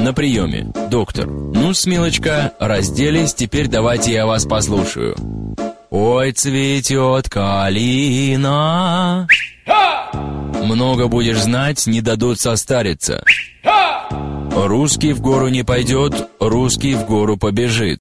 на приеме. Доктор, ну, смелочка, разделись, теперь давайте я вас послушаю. Ой, цветет калина. Много будешь знать, не дадут состариться. Русский в гору не пойдет, русский в гору побежит.